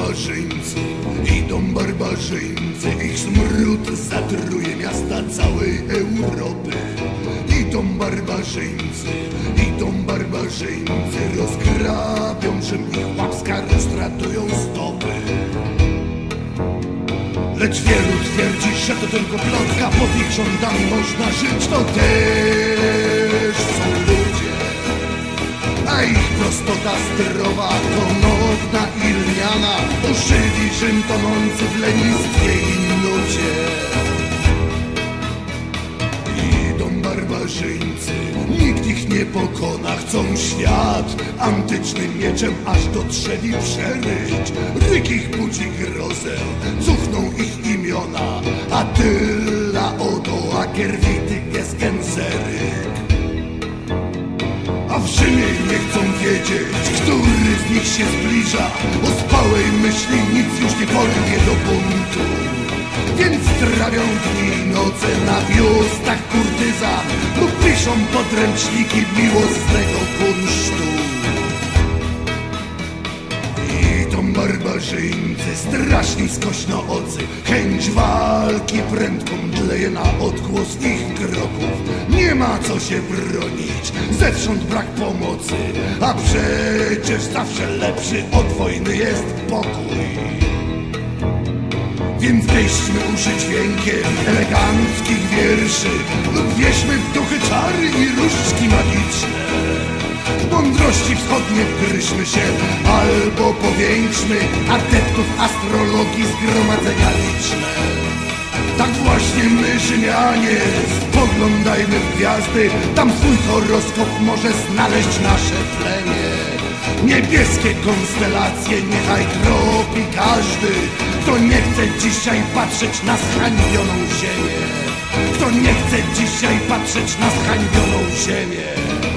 barbarzyńcy, idą barbarzyńcy, ich smród zatruje miasta całej Europy. Idą barbarzyńcy, idą barbarzyńcy, rozgrabią czym ich łapska roztratują stopy. Lecz wielu twierdzi, że to tylko plotka, pod ich rządami można żyć, to też są ludzie. A ich prostota zdrowa to Rzym tonący w lenistwie i nudzie Idą barbarzyńcy, nikt ich nie pokona Chcą świat antycznym mieczem aż do trzewi przeryć. Ryk ich budzi grozę, cuchną ich imiona Atylla, Odo, Akerwity, Gesgenseryk a w Rzymie nie chcą wiedzieć, który z nich się zbliża. Ospałej myśli nic już nie porwie do buntu. Więc trawią dni noce na biustach kurtyza Lub piszą podręczniki miłosnego kunsztu barbarzyńcy, straszni skośnoocy Chęć walki prędko mdleje na odgłos ich kroków. Nie ma co się bronić, zewsząd brak pomocy. A przecież zawsze lepszy od wojny jest pokój. Więc wieśmy uszy dźwiękiem eleganckich wierszy. Lub wieśmy w duchy czary i różdżki magiczne Mądrości wschodnie wgryźmy się Albo powiększmy adeptów astrologii zgromadzenia liczne. Tak właśnie my Rzymianie spoglądajmy w gwiazdy Tam swój horoskop może znaleźć nasze plemię. Niebieskie konstelacje niechaj tropi każdy Kto nie chce dzisiaj patrzeć na zhańbioną ziemię. Kto nie chce dzisiaj patrzeć na zhańbioną ziemię